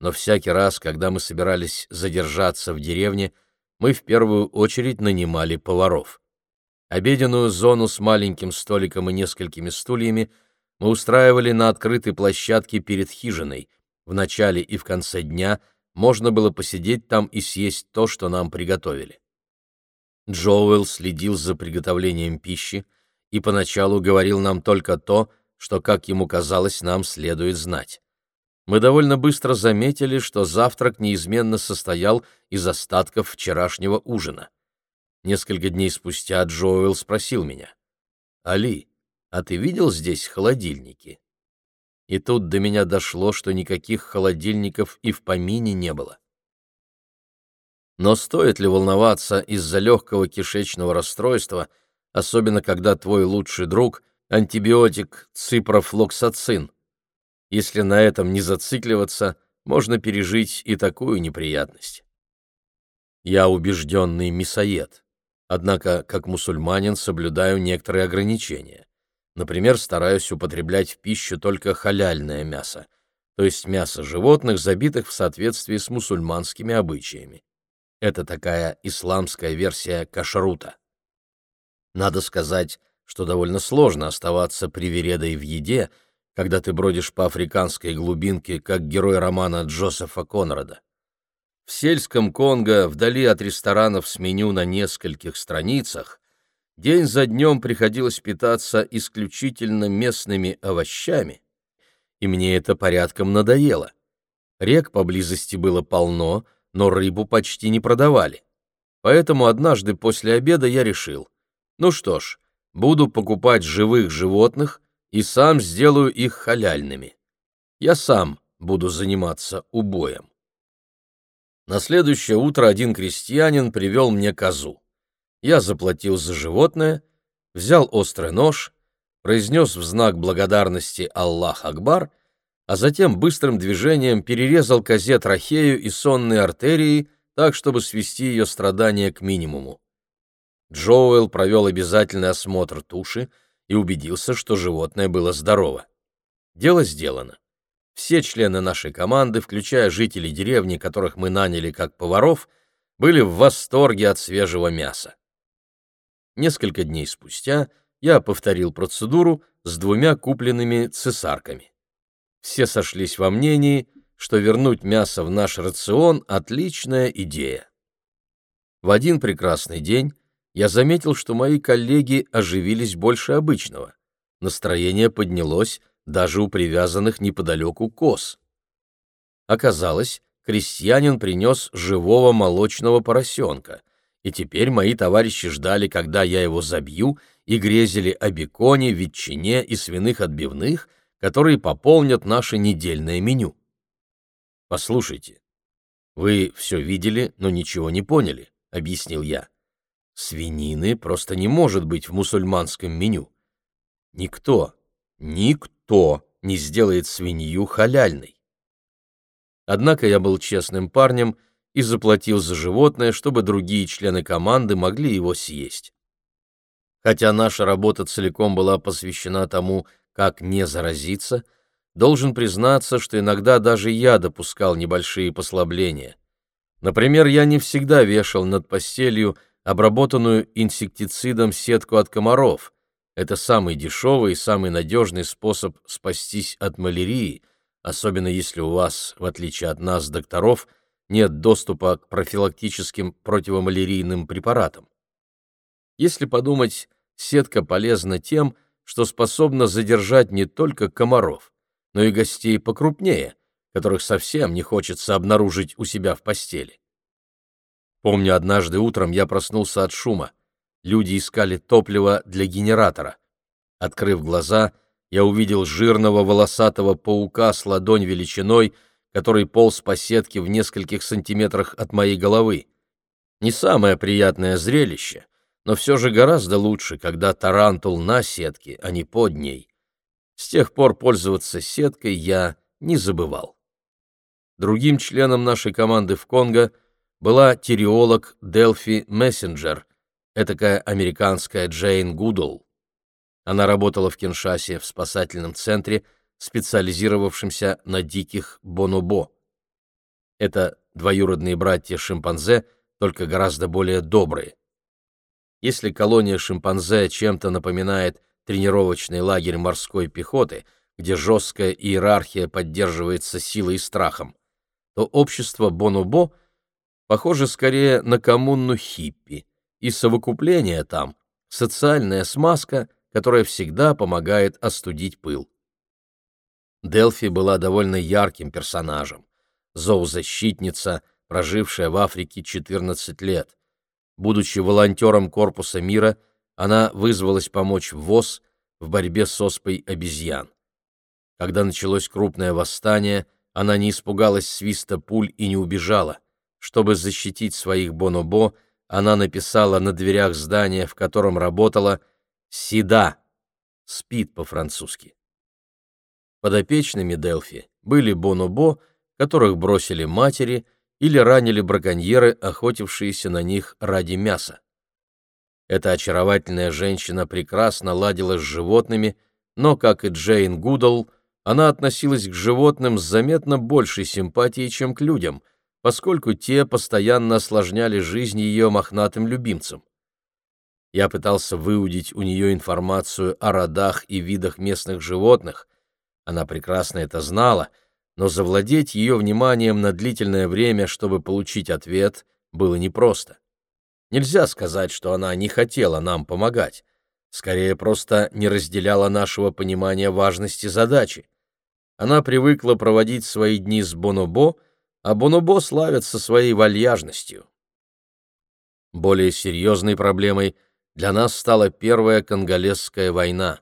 Но всякий раз, когда мы собирались задержаться в деревне, мы в первую очередь нанимали поваров. Обеденную зону с маленьким столиком и несколькими стульями мы устраивали на открытой площадке перед хижиной. В начале и в конце дня можно было посидеть там и съесть то, что нам приготовили. Джоуэлл следил за приготовлением пищи и поначалу говорил нам только то, что, как ему казалось, нам следует знать. Мы довольно быстро заметили, что завтрак неизменно состоял из остатков вчерашнего ужина. Несколько дней спустя Джоуэлл спросил меня, «Али, а ты видел здесь холодильники?» И тут до меня дошло, что никаких холодильников и в помине не было. Но стоит ли волноваться из-за легкого кишечного расстройства, особенно когда твой лучший друг — антибиотик ципрофлоксацин? Если на этом не зацикливаться, можно пережить и такую неприятность. Я убежденный мясоед, однако как мусульманин соблюдаю некоторые ограничения. Например, стараюсь употреблять в пищу только халяльное мясо, то есть мясо животных, забитых в соответствии с мусульманскими обычаями. Это такая исламская версия кашрута. Надо сказать, что довольно сложно оставаться привередой в еде, когда ты бродишь по африканской глубинке, как герой романа Джозефа Конрада. В сельском Конго, вдали от ресторанов с меню на нескольких страницах, день за днем приходилось питаться исключительно местными овощами, и мне это порядком надоело. Рек поблизости было полно — но рыбу почти не продавали. Поэтому однажды после обеда я решил, ну что ж, буду покупать живых животных и сам сделаю их халяльными. Я сам буду заниматься убоем. На следующее утро один крестьянин привел мне козу. Я заплатил за животное, взял острый нож, произнес в знак благодарности «Аллах Акбар» а затем быстрым движением перерезал козе трахею и сонные артерии так, чтобы свести ее страдания к минимуму. Джоуэлл провел обязательный осмотр туши и убедился, что животное было здорово. Дело сделано. Все члены нашей команды, включая жителей деревни, которых мы наняли как поваров, были в восторге от свежего мяса. Несколько дней спустя я повторил процедуру с двумя купленными цесарками. Все сошлись во мнении, что вернуть мясо в наш рацион – отличная идея. В один прекрасный день я заметил, что мои коллеги оживились больше обычного. Настроение поднялось даже у привязанных неподалеку коз. Оказалось, крестьянин принес живого молочного поросенка, и теперь мои товарищи ждали, когда я его забью, и грезили о беконе, ветчине и свиных отбивных, которые пополнят наше недельное меню. Послушайте, вы все видели, но ничего не поняли, объяснил я. Свинины просто не может быть в мусульманском меню. Никто, никто не сделает свинью халяльной. Однако я был честным парнем и заплатил за животное, чтобы другие члены команды могли его съесть. Хотя наша работа целиком была посвящена тому, как не заразиться, должен признаться, что иногда даже я допускал небольшие послабления. Например, я не всегда вешал над постелью обработанную инсектицидом сетку от комаров. Это самый дешевый и самый надежный способ спастись от малярии, особенно если у вас, в отличие от нас, докторов, нет доступа к профилактическим противомалярийным препаратам. Если подумать, сетка полезна тем, что способна задержать не только комаров, но и гостей покрупнее, которых совсем не хочется обнаружить у себя в постели. Помню, однажды утром я проснулся от шума. Люди искали топливо для генератора. Открыв глаза, я увидел жирного волосатого паука с ладонь величиной, который полз по сетке в нескольких сантиметрах от моей головы. Не самое приятное зрелище, но все же гораздо лучше, когда тарантул на сетке, а не под ней. С тех пор пользоваться сеткой я не забывал. Другим членом нашей команды в Конго была тиреолог Делфи Мессенджер, этакая американская Джейн Гудл. Она работала в Киншасе в спасательном центре, специализировавшемся на диких бонобо. Это двоюродные братья-шимпанзе, только гораздо более добрые. Если колония шимпанзе чем-то напоминает тренировочный лагерь морской пехоты, где жесткая иерархия поддерживается силой и страхом, то общество бонобо похоже скорее на коммуну хиппи, и совокупление там — социальная смазка, которая всегда помогает остудить пыл. Делфи была довольно ярким персонажем, зоозащитница, прожившая в Африке 14 лет. Будучи волонтером Корпуса мира, она вызвалась помочь ВОЗ в борьбе с оспой обезьян. Когда началось крупное восстание, она не испугалась свиста пуль и не убежала — чтобы защитить своих бонобо, она написала на дверях здания, в котором работала, «Сида» — «спит» по-французски. Подопечными Делфи были бонобо, которых бросили матери или ранили браконьеры, охотившиеся на них ради мяса. Эта очаровательная женщина прекрасно ладила с животными, но, как и Джейн Гудл, она относилась к животным с заметно большей симпатией, чем к людям, поскольку те постоянно осложняли жизнь ее мохнатым любимцам. Я пытался выудить у нее информацию о родах и видах местных животных. Она прекрасно это знала, но завладеть ее вниманием на длительное время, чтобы получить ответ, было непросто. Нельзя сказать, что она не хотела нам помогать. Скорее, просто не разделяла нашего понимания важности задачи. Она привыкла проводить свои дни с Бонобо, а Бонобо славится своей вальяжностью. Более серьезной проблемой для нас стала Первая Конголезская война.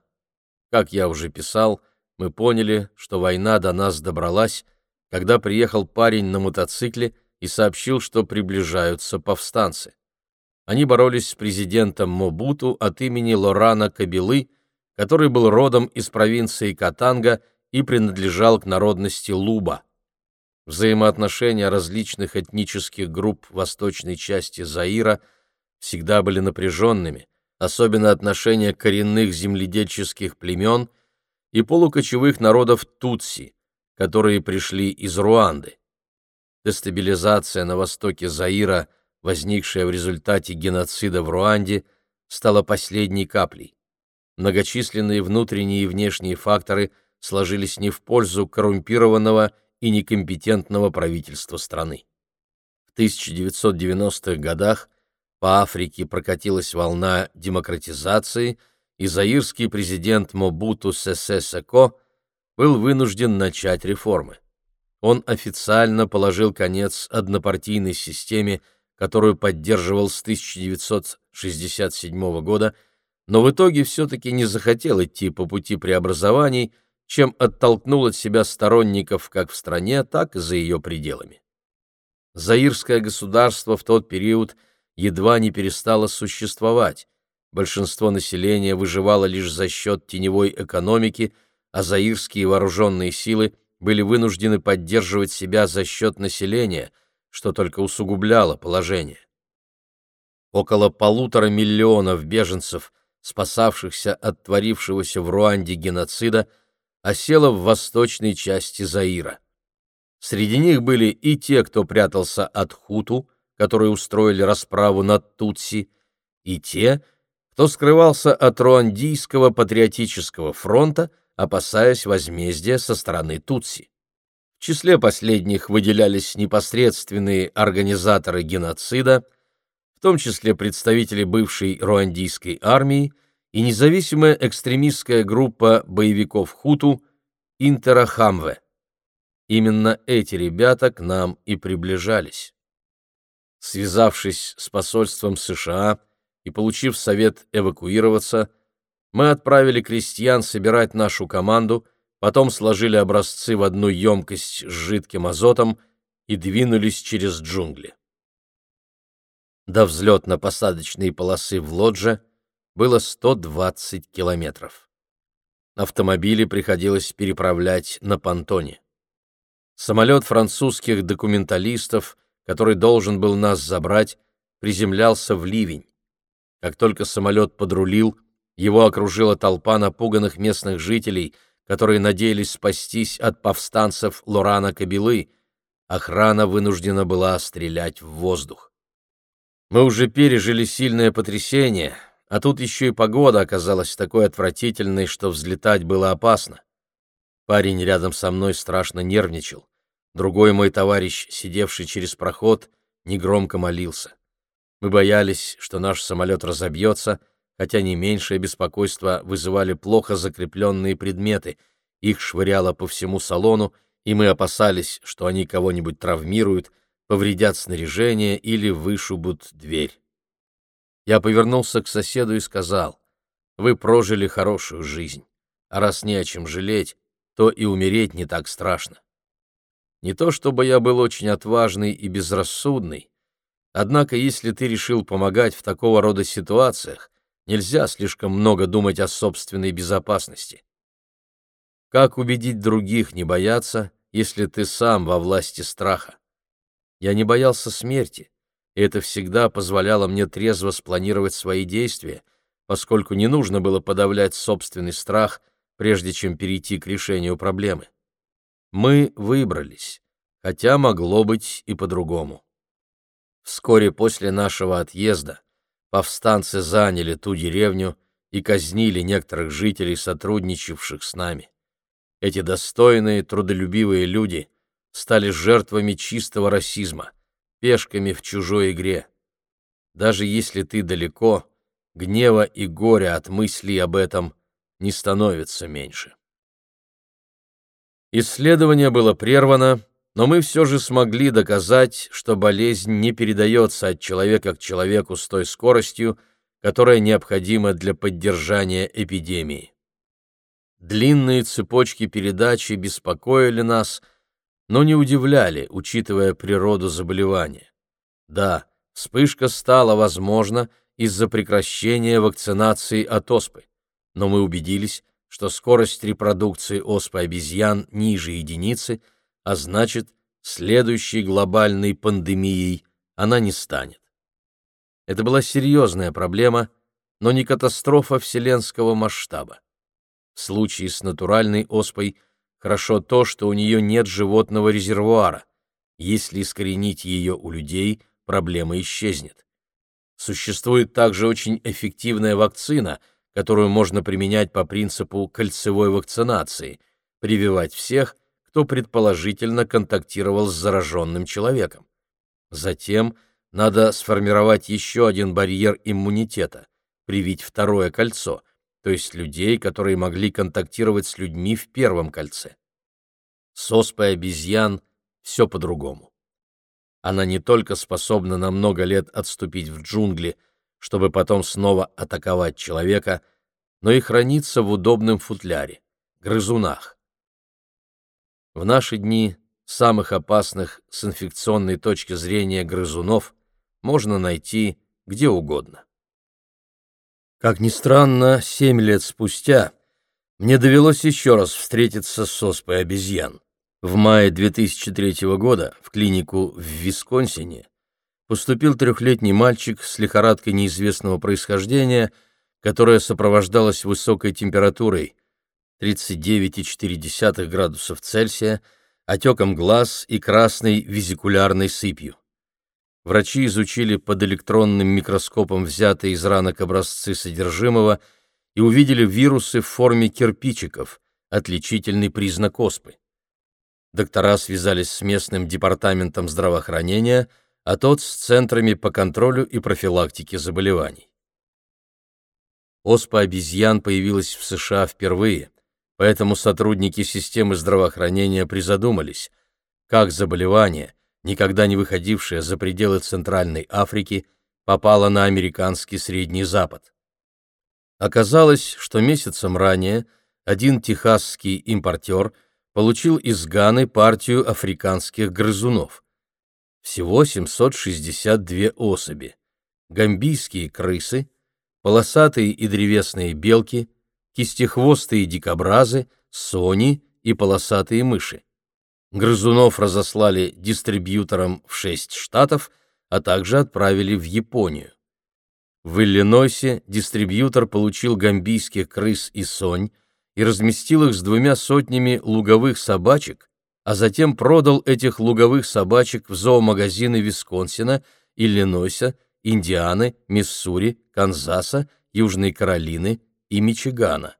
Как я уже писал, мы поняли, что война до нас добралась, когда приехал парень на мотоцикле и сообщил, что приближаются повстанцы. Они боролись с президентом Мобуту от имени Лорана Кабилы, который был родом из провинции Катанга и принадлежал к народности Луба. Взаимоотношения различных этнических групп восточной части Заира всегда были напряженными, особенно отношения коренных земледельческих племен и полукочевых народов Тутси, которые пришли из Руанды. Дестабилизация на востоке Заира, возникшая в результате геноцида в Руанде, стала последней каплей. Многочисленные внутренние и внешние факторы сложились не в пользу коррумпированного и некомпетентного правительства страны. В 1990-х годах по Африке прокатилась волна демократизации, и заирский президент Мобуту Сесе Секо был вынужден начать реформы. Он официально положил конец однопартийной системе, которую поддерживал с 1967 года, но в итоге все-таки не захотел идти по пути преобразований, чем оттолкнул от себя сторонников как в стране, так и за ее пределами. Заирское государство в тот период едва не перестало существовать, большинство населения выживало лишь за счет теневой экономики, а заирские вооруженные силы были вынуждены поддерживать себя за счет населения, что только усугубляло положение. Около полутора миллионов беженцев, спасавшихся от творившегося в Руанде геноцида, осело в восточной части Заира. Среди них были и те, кто прятался от хуту, которые устроили расправу над Тутси, и те, кто скрывался от Руандийского патриотического фронта, опасаясь возмездия со стороны Тутси. В числе последних выделялись непосредственные организаторы геноцида, в том числе представители бывшей руандийской армии и независимая экстремистская группа боевиков Хуту Интерахамве. Именно эти ребята к нам и приближались. Связавшись с посольством США и получив совет эвакуироваться, мы отправили крестьян собирать нашу команду, потом сложили образцы в одну емкость с жидким азотом и двинулись через джунгли. До взлетно-посадочной полосы в Лодже было 120 километров. Автомобили приходилось переправлять на понтоне. Самолет французских документалистов — который должен был нас забрать, приземлялся в ливень. Как только самолет подрулил, его окружила толпа напуганных местных жителей, которые надеялись спастись от повстанцев Лорана Кабилы. Охрана вынуждена была стрелять в воздух. Мы уже пережили сильное потрясение, а тут еще и погода оказалась такой отвратительной, что взлетать было опасно. Парень рядом со мной страшно нервничал. Другой мой товарищ, сидевший через проход, негромко молился. Мы боялись, что наш самолет разобьется, хотя не меньшее беспокойство вызывали плохо закрепленные предметы. Их швыряло по всему салону, и мы опасались, что они кого-нибудь травмируют, повредят снаряжение или вышибут дверь. Я повернулся к соседу и сказал, «Вы прожили хорошую жизнь, а раз не о чем жалеть, то и умереть не так страшно. Не то чтобы я был очень отважный и безрассудный, однако если ты решил помогать в такого рода ситуациях, нельзя слишком много думать о собственной безопасности. Как убедить других не бояться, если ты сам во власти страха? Я не боялся смерти, это всегда позволяло мне трезво спланировать свои действия, поскольку не нужно было подавлять собственный страх, прежде чем перейти к решению проблемы. Мы выбрались, хотя могло быть и по-другому. Вскоре после нашего отъезда повстанцы заняли ту деревню и казнили некоторых жителей, сотрудничавших с нами. Эти достойные, трудолюбивые люди стали жертвами чистого расизма, пешками в чужой игре. Даже если ты далеко, гнева и горя от мыслей об этом не становится меньше. Исследование было прервано, но мы все же смогли доказать, что болезнь не передается от человека к человеку с той скоростью, которая необходима для поддержания эпидемии. Длинные цепочки передачи беспокоили нас, но не удивляли, учитывая природу заболевания. Да, вспышка стала возможна из-за прекращения вакцинации от оспы, но мы убедились, что скорость репродукции оспы обезьян ниже единицы, а значит, следующей глобальной пандемией она не станет. Это была серьезная проблема, но не катастрофа вселенского масштаба. В случае с натуральной оспой хорошо то, что у нее нет животного резервуара. Если искоренить ее у людей, проблема исчезнет. Существует также очень эффективная вакцина, которую можно применять по принципу кольцевой вакцинации, прививать всех, кто предположительно контактировал с зараженным человеком. Затем надо сформировать еще один барьер иммунитета, привить второе кольцо, то есть людей, которые могли контактировать с людьми в первом кольце. С оспой обезьян все по-другому. Она не только способна на много лет отступить в джунгли, чтобы потом снова атаковать человека, но и хранится в удобном футляре — грызунах. В наши дни самых опасных с инфекционной точки зрения грызунов можно найти где угодно. Как ни странно, семь лет спустя мне довелось еще раз встретиться с оспой обезьян. В мае 2003 года в клинику в Висконсине поступил трехлетний мальчик с лихорадкой неизвестного происхождения, которая сопровождалась высокой температурой 39,4 градусов Цельсия, отеком глаз и красной визикулярной сыпью. Врачи изучили под электронным микроскопом взятые из ранок образцы содержимого и увидели вирусы в форме кирпичиков, отличительный признак оспы. Доктора связались с местным департаментом здравоохранения, а тот с центрами по контролю и профилактике заболеваний. Оспа обезьян появилась в США впервые, поэтому сотрудники системы здравоохранения призадумались, как заболевание, никогда не выходившее за пределы Центральной Африки, попало на американский Средний Запад. Оказалось, что месяцем ранее один техасский импортер – получил из Ганы партию африканских грызунов. Всего 762 особи. Гамбийские крысы, полосатые и древесные белки, кистехвостые дикобразы, сони и полосатые мыши. Грызунов разослали дистрибьюторам в шесть штатов, а также отправили в Японию. В Иллинойсе дистрибьютор получил гамбийских крыс и сонь, и разместил их с двумя сотнями луговых собачек, а затем продал этих луговых собачек в зоомагазины Висконсина, Иллинойса, Индианы, Миссури, Канзаса, Южной Каролины и Мичигана.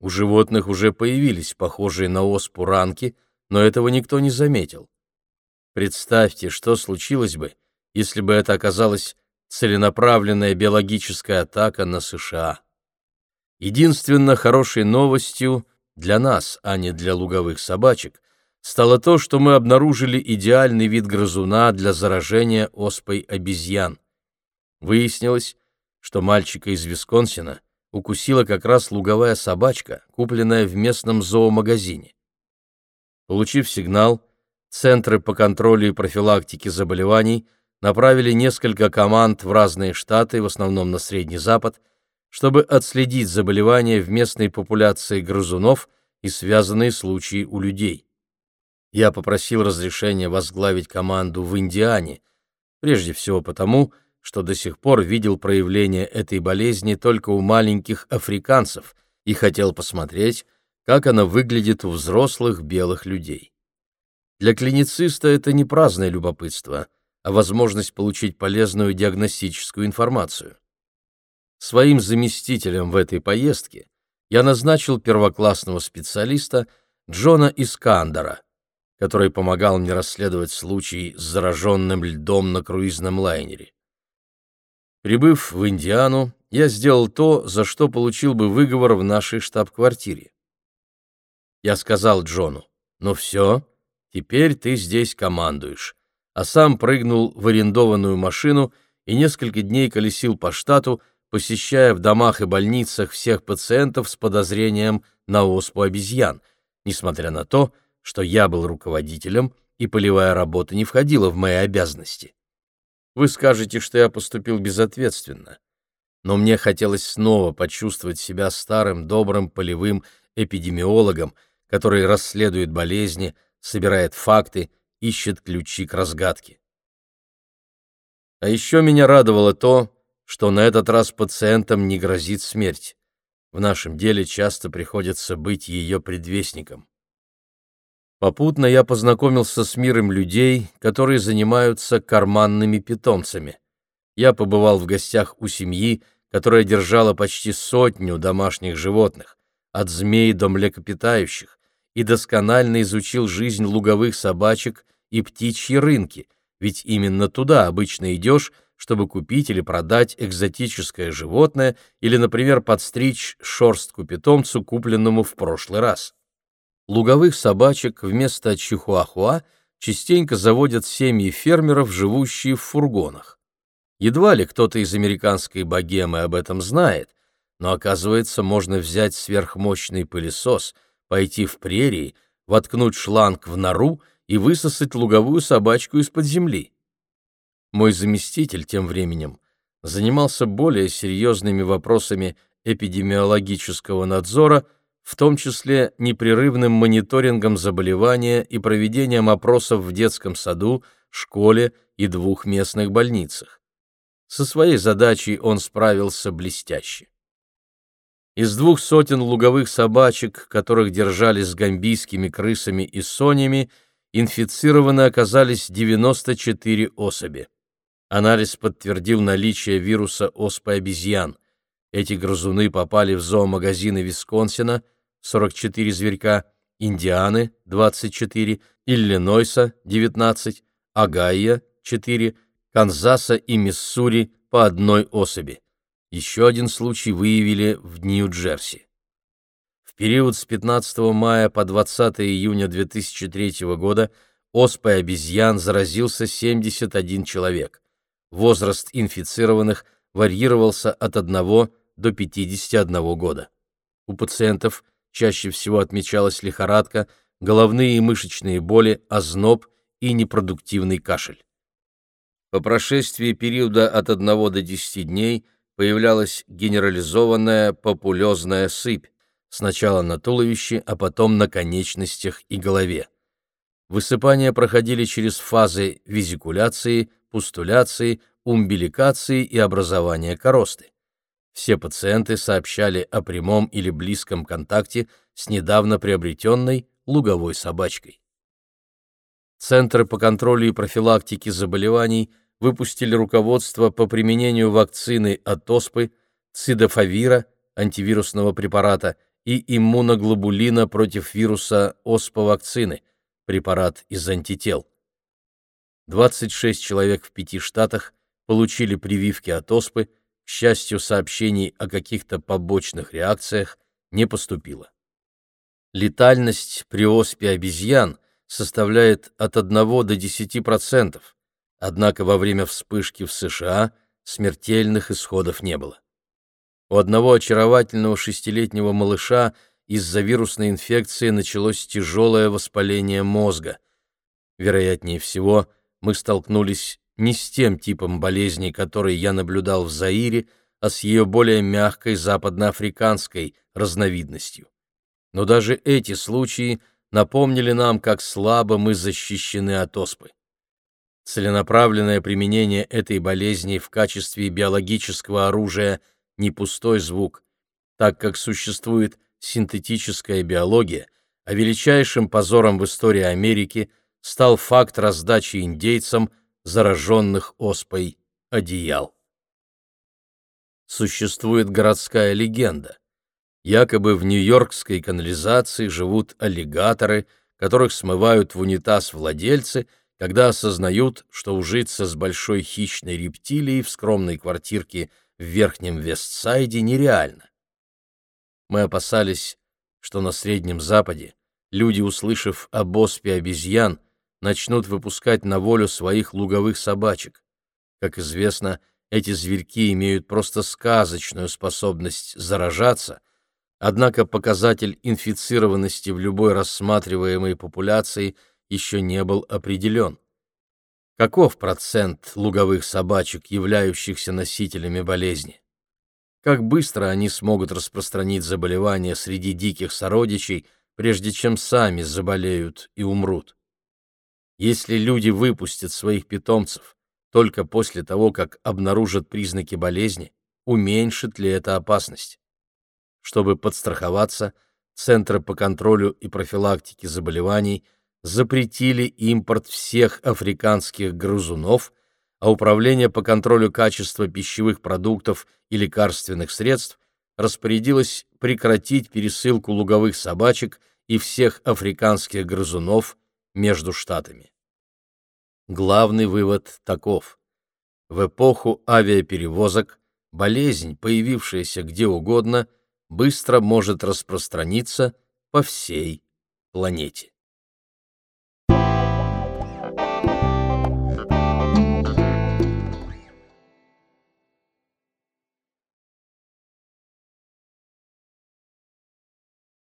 У животных уже появились похожие на оспу ранки, но этого никто не заметил. Представьте, что случилось бы, если бы это оказалась целенаправленная биологическая атака на США. Единственно хорошей новостью для нас, а не для луговых собачек, стало то, что мы обнаружили идеальный вид грызуна для заражения оспой обезьян. Выяснилось, что мальчика из Висконсина укусила как раз луговая собачка, купленная в местном зоомагазине. Получив сигнал, Центры по контролю и профилактике заболеваний направили несколько команд в разные штаты, в основном на Средний Запад, чтобы отследить заболевания в местной популяции грызунов и связанные случаи у людей. Я попросил разрешения возглавить команду в Индиане, прежде всего потому, что до сих пор видел проявление этой болезни только у маленьких африканцев и хотел посмотреть, как она выглядит у взрослых белых людей. Для клинициста это не праздное любопытство, а возможность получить полезную диагностическую информацию. Своим заместителем в этой поездке я назначил первоклассного специалиста Джона Искандера, который помогал мне расследовать случай с зараженным льдом на круизном лайнере. Прибыв в Индиану, я сделал то, за что получил бы выговор в нашей штаб-квартире. Я сказал Джону, «Ну все, теперь ты здесь командуешь», а сам прыгнул в арендованную машину и несколько дней колесил по штату, посещая в домах и больницах всех пациентов с подозрением на оспу обезьян, несмотря на то, что я был руководителем и полевая работа не входила в мои обязанности. Вы скажете, что я поступил безответственно, но мне хотелось снова почувствовать себя старым добрым полевым эпидемиологом, который расследует болезни, собирает факты, ищет ключи к разгадке. А еще меня радовало то, что на этот раз пациентам не грозит смерть. В нашем деле часто приходится быть ее предвестником. Попутно я познакомился с миром людей, которые занимаются карманными питомцами. Я побывал в гостях у семьи, которая держала почти сотню домашних животных, от змей до млекопитающих, и досконально изучил жизнь луговых собачек и птичьи рынки, ведь именно туда обычно идешь, чтобы купить или продать экзотическое животное или, например, подстричь шорстку питомцу, купленному в прошлый раз. Луговых собачек вместо чихуахуа частенько заводят семьи фермеров, живущие в фургонах. Едва ли кто-то из американской богемы об этом знает, но, оказывается, можно взять сверхмощный пылесос, пойти в прерии, воткнуть шланг в нору и высосать луговую собачку из-под земли. Мой заместитель тем временем занимался более серьезными вопросами эпидемиологического надзора – в том числе непрерывным мониторингом заболевания и проведением опросов в детском саду, школе и двух местных больницах. Со своей задачей он справился блестяще. Из двух сотен луговых собачек, которых держали с гамбийскими крысами и сонями, инфицированы оказались 94 особи. Анализ подтвердил наличие вируса оспы обезьян. Эти грызуны попали в зоомагазины Висконсина – 44 зверька, Индианы – 24, Иллинойса – 19, Огайо – 4, Канзаса и Миссури – по одной особи. Еще один случай выявили в Нью-Джерси. В период с 15 мая по 20 июня 2003 года оспой обезьян заразился 71 человек. Возраст инфицированных варьировался от 1 до 51 года. У пациентов – Чаще всего отмечалась лихорадка, головные и мышечные боли, озноб и непродуктивный кашель. По прошествии периода от 1 до 10 дней появлялась генерализованная популезная сыпь, сначала на туловище, а потом на конечностях и голове. Высыпания проходили через фазы визикуляции, пустуляции, умбиликации и образования коросты. Все пациенты сообщали о прямом или близком контакте с недавно приобретенной луговой собачкой. Центры по контролю и профилактике заболеваний выпустили руководство по применению вакцины от оспы, цидофавира, антивирусного препарата, и иммуноглобулина против вируса оспа-вакцины, препарат из антител. 26 человек в пяти штатах получили прививки от оспы, к счастью, сообщений о каких-то побочных реакциях не поступило. Летальность при оспе обезьян составляет от 1 до 10%, однако во время вспышки в США смертельных исходов не было. У одного очаровательного шестилетнего малыша из-за вирусной инфекции началось тяжелое воспаление мозга. Вероятнее всего, мы столкнулись не с тем типом болезни, который я наблюдал в Заире, а с ее более мягкой западноафриканской разновидностью. Но даже эти случаи напомнили нам, как слабо мы защищены от оспы. Целенаправленное применение этой болезни в качестве биологического оружия не пустой звук, так как существует синтетическая биология, а величайшим позором в истории Америки стал факт раздачи индейцам зараженных оспой одеял. Существует городская легенда. Якобы в нью-йоркской канализации живут аллигаторы, которых смывают в унитаз владельцы, когда осознают, что ужиться с большой хищной рептилией в скромной квартирке в Верхнем Вестсайде нереально. Мы опасались, что на Среднем Западе люди, услышав об оспе обезьян, начнут выпускать на волю своих луговых собачек. Как известно, эти зверьки имеют просто сказочную способность заражаться, однако показатель инфицированности в любой рассматриваемой популяции еще не был определен. Каков процент луговых собачек, являющихся носителями болезни? Как быстро они смогут распространить заболевание среди диких сородичей, прежде чем сами заболеют и умрут? Если люди выпустят своих питомцев только после того, как обнаружат признаки болезни, уменьшит ли это опасность? Чтобы подстраховаться, Центры по контролю и профилактике заболеваний запретили импорт всех африканских грызунов, а Управление по контролю качества пищевых продуктов и лекарственных средств распорядилось прекратить пересылку луговых собачек и всех африканских грызунов между штатами. Главный вывод таков. В эпоху авиаперевозок болезнь, появившаяся где угодно, быстро может распространиться по всей планете.